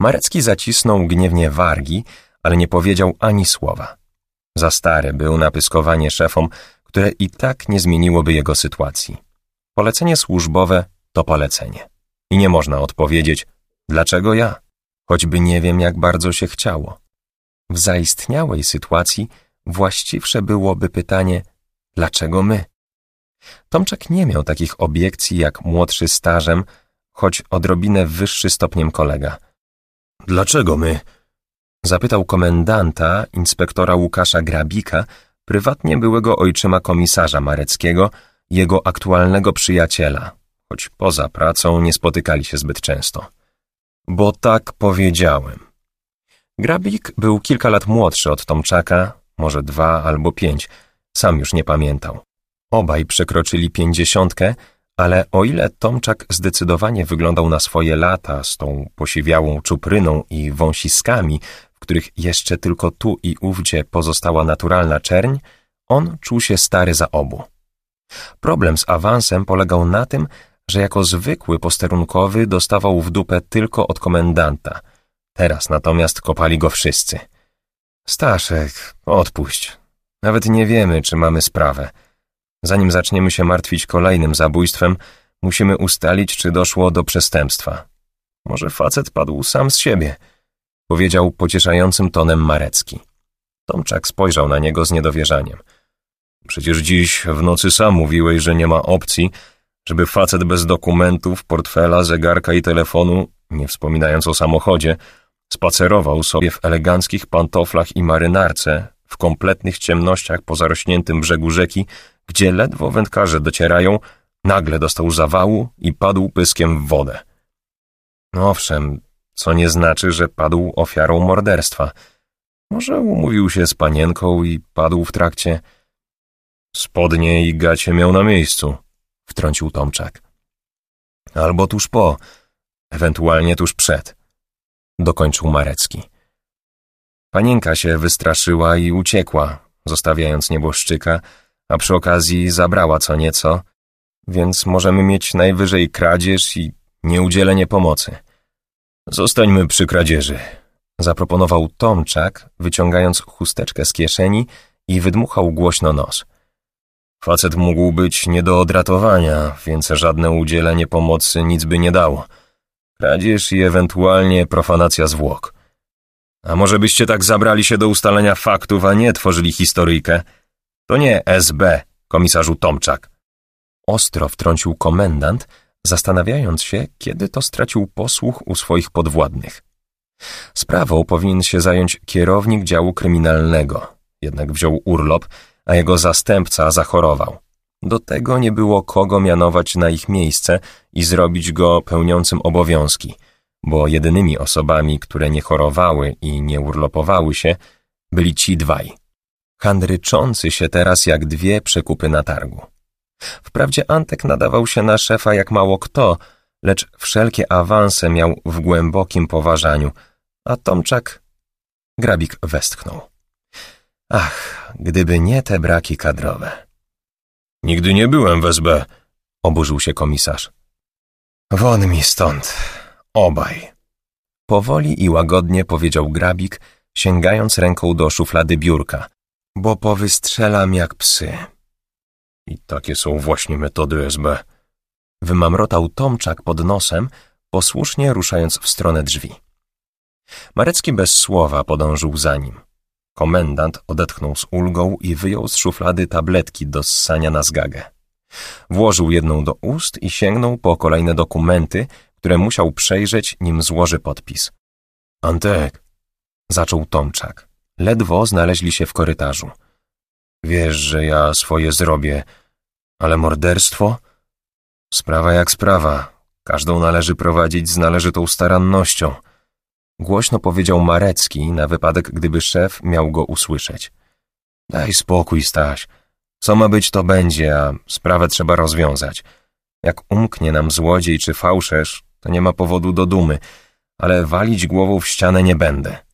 Marecki zacisnął gniewnie wargi, ale nie powiedział ani słowa. Za stary był na pyskowanie szefom, które i tak nie zmieniłoby jego sytuacji. Polecenie służbowe to polecenie. I nie można odpowiedzieć, dlaczego ja, choćby nie wiem, jak bardzo się chciało. W zaistniałej sytuacji właściwsze byłoby pytanie, dlaczego my? Tomczak nie miał takich obiekcji jak młodszy stażem, choć odrobinę wyższy stopniem kolega. Dlaczego my? Zapytał komendanta, inspektora Łukasza Grabika, prywatnie byłego ojczyma komisarza Mareckiego, jego aktualnego przyjaciela, choć poza pracą nie spotykali się zbyt często. Bo tak powiedziałem. Grabik był kilka lat młodszy od Tomczaka, może dwa albo pięć, sam już nie pamiętał. Obaj przekroczyli pięćdziesiątkę, ale o ile Tomczak zdecydowanie wyglądał na swoje lata z tą posiwiałą czupryną i wąsiskami, w których jeszcze tylko tu i ówdzie pozostała naturalna czerń, on czuł się stary za obu. Problem z awansem polegał na tym, że jako zwykły posterunkowy dostawał w dupę tylko od komendanta. Teraz natomiast kopali go wszyscy. Staszek, odpuść. Nawet nie wiemy, czy mamy sprawę. Zanim zaczniemy się martwić kolejnym zabójstwem, musimy ustalić, czy doszło do przestępstwa. Może facet padł sam z siebie, powiedział pocieszającym tonem Marecki. Tomczak spojrzał na niego z niedowierzaniem. Przecież dziś w nocy sam mówiłeś, że nie ma opcji, żeby facet bez dokumentów, portfela, zegarka i telefonu, nie wspominając o samochodzie, spacerował sobie w eleganckich pantoflach i marynarce, w kompletnych ciemnościach po zarośniętym brzegu rzeki, gdzie ledwo wędkarze docierają, nagle dostał zawału i padł pyskiem w wodę. No owszem, co nie znaczy, że padł ofiarą morderstwa. Może umówił się z panienką i padł w trakcie... Spodnie i gacie miał na miejscu, wtrącił Tomczak. Albo tuż po, ewentualnie tuż przed, dokończył Marecki. Panienka się wystraszyła i uciekła, zostawiając nieboszczyka, a przy okazji zabrała co nieco, więc możemy mieć najwyżej kradzież i nieudzielenie pomocy. Zostańmy przy kradzieży, zaproponował Tomczak, wyciągając chusteczkę z kieszeni i wydmuchał głośno nos. Facet mógł być nie do odratowania, więc żadne udzielenie pomocy nic by nie dało. Kradzież i ewentualnie profanacja zwłok. A może byście tak zabrali się do ustalenia faktów, a nie tworzyli historyjkę? To nie SB, komisarzu Tomczak. Ostro wtrącił komendant, zastanawiając się, kiedy to stracił posłuch u swoich podwładnych. Sprawą powinien się zająć kierownik działu kryminalnego, jednak wziął urlop, a jego zastępca zachorował. Do tego nie było kogo mianować na ich miejsce i zrobić go pełniącym obowiązki, bo jedynymi osobami, które nie chorowały i nie urlopowały się, byli ci dwaj. Handryczący się teraz jak dwie przekupy na targu. Wprawdzie Antek nadawał się na szefa jak mało kto, lecz wszelkie awanse miał w głębokim poważaniu, a Tomczak... Grabik westchnął. Ach, gdyby nie te braki kadrowe. Nigdy nie byłem w SB, oburzył się komisarz. Won mi stąd, obaj. Powoli i łagodnie powiedział Grabik, sięgając ręką do szuflady biurka, bo powystrzelam jak psy. I takie są właśnie metody SB. Wymamrotał Tomczak pod nosem, posłusznie ruszając w stronę drzwi. Marecki bez słowa podążył za nim. Komendant odetchnął z ulgą i wyjął z szuflady tabletki do ssania na zgagę. Włożył jedną do ust i sięgnął po kolejne dokumenty, które musiał przejrzeć, nim złoży podpis. Antek, zaczął Tomczak. Ledwo znaleźli się w korytarzu. Wiesz, że ja swoje zrobię, ale morderstwo? Sprawa jak sprawa. Każdą należy prowadzić z należytą starannością. Głośno powiedział Marecki na wypadek, gdyby szef miał go usłyszeć. Daj spokój, Staś. Co ma być, to będzie, a sprawę trzeba rozwiązać. Jak umknie nam złodziej czy fałszerz, to nie ma powodu do dumy, ale walić głową w ścianę nie będę.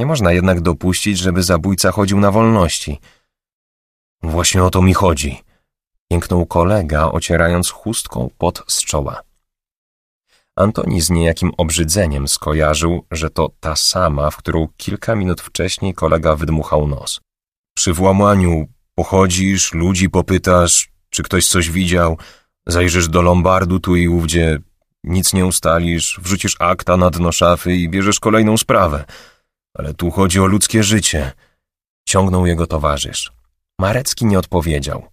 Nie można jednak dopuścić, żeby zabójca chodził na wolności. Właśnie o to mi chodzi. Jęknął kolega, ocierając chustką pot z czoła. Antoni z niejakim obrzydzeniem skojarzył, że to ta sama, w którą kilka minut wcześniej kolega wydmuchał nos. Przy włamaniu pochodzisz, ludzi popytasz, czy ktoś coś widział, zajrzysz do lombardu tu i ówdzie, nic nie ustalisz, wrzucisz akta na dno szafy i bierzesz kolejną sprawę. Ale tu chodzi o ludzkie życie. Ciągnął jego towarzysz. Marecki nie odpowiedział.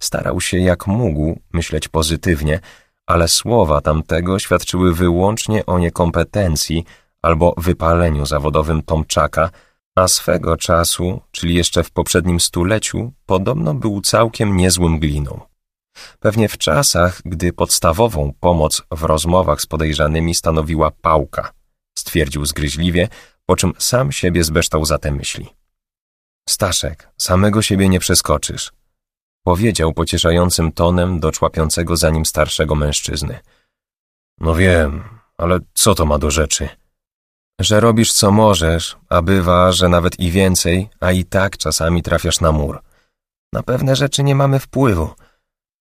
Starał się jak mógł myśleć pozytywnie, ale słowa tamtego świadczyły wyłącznie o niekompetencji albo wypaleniu zawodowym Tomczaka, a swego czasu, czyli jeszcze w poprzednim stuleciu, podobno był całkiem niezłym gliną. Pewnie w czasach, gdy podstawową pomoc w rozmowach z podejrzanymi stanowiła pałka, stwierdził zgryźliwie, po czym sam siebie zbeształ za te myśli. Staszek, samego siebie nie przeskoczysz, powiedział pocieszającym tonem do człapiącego za nim starszego mężczyzny. No wiem, ale co to ma do rzeczy? Że robisz co możesz, a bywa, że nawet i więcej, a i tak czasami trafiasz na mur. Na pewne rzeczy nie mamy wpływu.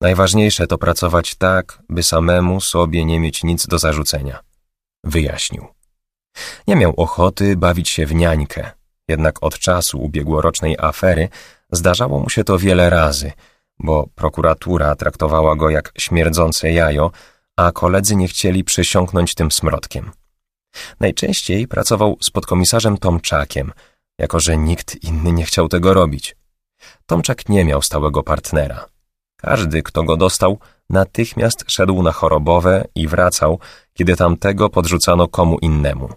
Najważniejsze to pracować tak, by samemu sobie nie mieć nic do zarzucenia. Wyjaśnił. Nie miał ochoty bawić się w niańkę, jednak od czasu ubiegłorocznej afery zdarzało mu się to wiele razy, bo prokuratura traktowała go jak śmierdzące jajo, a koledzy nie chcieli przysiąknąć tym smrodkiem. Najczęściej pracował z podkomisarzem Tomczakiem, jako że nikt inny nie chciał tego robić. Tomczak nie miał stałego partnera. Każdy, kto go dostał, natychmiast szedł na chorobowe i wracał, kiedy tamtego podrzucano komu innemu.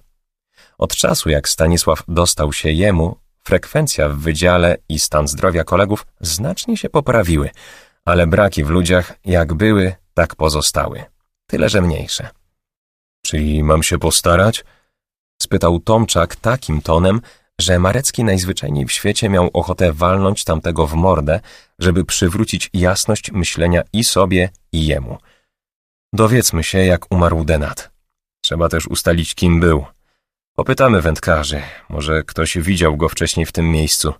Od czasu, jak Stanisław dostał się jemu, frekwencja w wydziale i stan zdrowia kolegów znacznie się poprawiły, ale braki w ludziach jak były, tak pozostały. Tyle, że mniejsze. Czyli mam się postarać? spytał Tomczak takim tonem, że Marecki najzwyczajniej w świecie miał ochotę walnąć tamtego w mordę, żeby przywrócić jasność myślenia i sobie, i jemu. Dowiedzmy się, jak umarł Denat. Trzeba też ustalić, kim był. Popytamy wędkarzy, może ktoś widział go wcześniej w tym miejscu.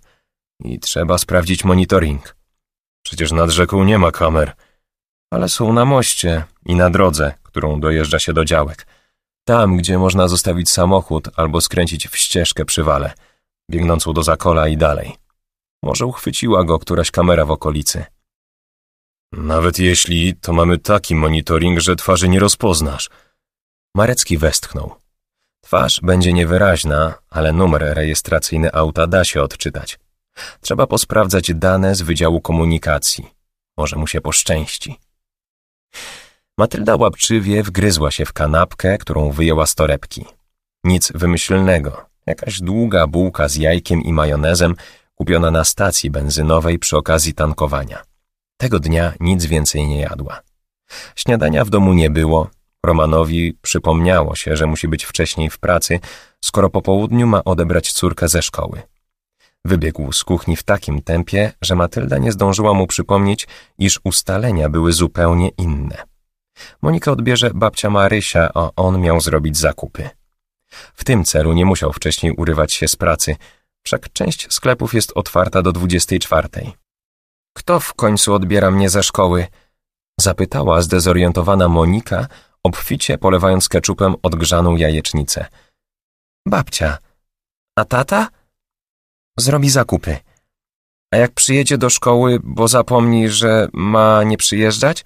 I trzeba sprawdzić monitoring. Przecież nad rzeką nie ma kamer, ale są na moście i na drodze, którą dojeżdża się do działek. Tam, gdzie można zostawić samochód albo skręcić w ścieżkę przy wale, biegnącą do zakola i dalej. Może uchwyciła go któraś kamera w okolicy. Nawet jeśli, to mamy taki monitoring, że twarzy nie rozpoznasz. Marecki westchnął. Twarz będzie niewyraźna, ale numer rejestracyjny auta da się odczytać. Trzeba posprawdzać dane z Wydziału Komunikacji. Może mu się poszczęści. Matylda łapczywie wgryzła się w kanapkę, którą wyjęła z torebki. Nic wymyślnego. Jakaś długa bułka z jajkiem i majonezem kupiona na stacji benzynowej przy okazji tankowania. Tego dnia nic więcej nie jadła. Śniadania w domu nie było. Romanowi przypomniało się, że musi być wcześniej w pracy, skoro po południu ma odebrać córkę ze szkoły. Wybiegł z kuchni w takim tempie, że Matylda nie zdążyła mu przypomnieć, iż ustalenia były zupełnie inne. Monika odbierze babcia Marysia, a on miał zrobić zakupy. W tym celu nie musiał wcześniej urywać się z pracy, wszak część sklepów jest otwarta do dwudziestej czwartej. Kto w końcu odbiera mnie ze szkoły? Zapytała zdezorientowana Monika, obficie polewając keczupem odgrzaną jajecznicę. Babcia. A tata? Zrobi zakupy. A jak przyjedzie do szkoły, bo zapomni, że ma nie przyjeżdżać,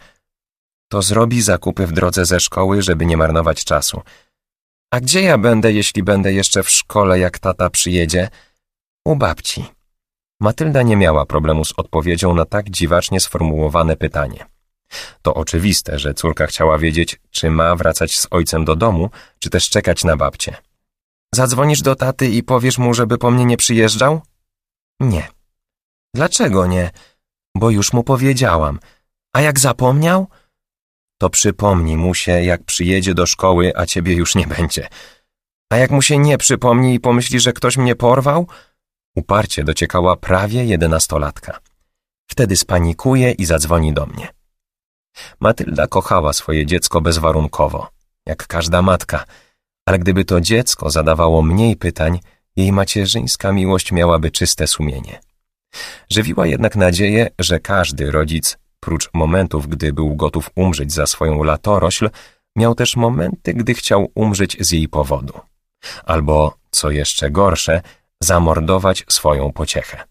to zrobi zakupy w drodze ze szkoły, żeby nie marnować czasu. A gdzie ja będę, jeśli będę jeszcze w szkole, jak tata przyjedzie? U babci. Matylda nie miała problemu z odpowiedzią na tak dziwacznie sformułowane pytanie. To oczywiste, że córka chciała wiedzieć, czy ma wracać z ojcem do domu, czy też czekać na babcię. Zadzwonisz do taty i powiesz mu, żeby po mnie nie przyjeżdżał? Nie. Dlaczego nie? Bo już mu powiedziałam. A jak zapomniał? To przypomnij mu się, jak przyjedzie do szkoły, a ciebie już nie będzie. A jak mu się nie przypomni i pomyśli, że ktoś mnie porwał? Uparcie dociekała prawie jedenastolatka. Wtedy spanikuje i zadzwoni do mnie. Matylda kochała swoje dziecko bezwarunkowo, jak każda matka, ale gdyby to dziecko zadawało mniej pytań, jej macierzyńska miłość miałaby czyste sumienie. Żywiła jednak nadzieję, że każdy rodzic, prócz momentów, gdy był gotów umrzeć za swoją latorośl, miał też momenty, gdy chciał umrzeć z jej powodu. Albo, co jeszcze gorsze, zamordować swoją pociechę.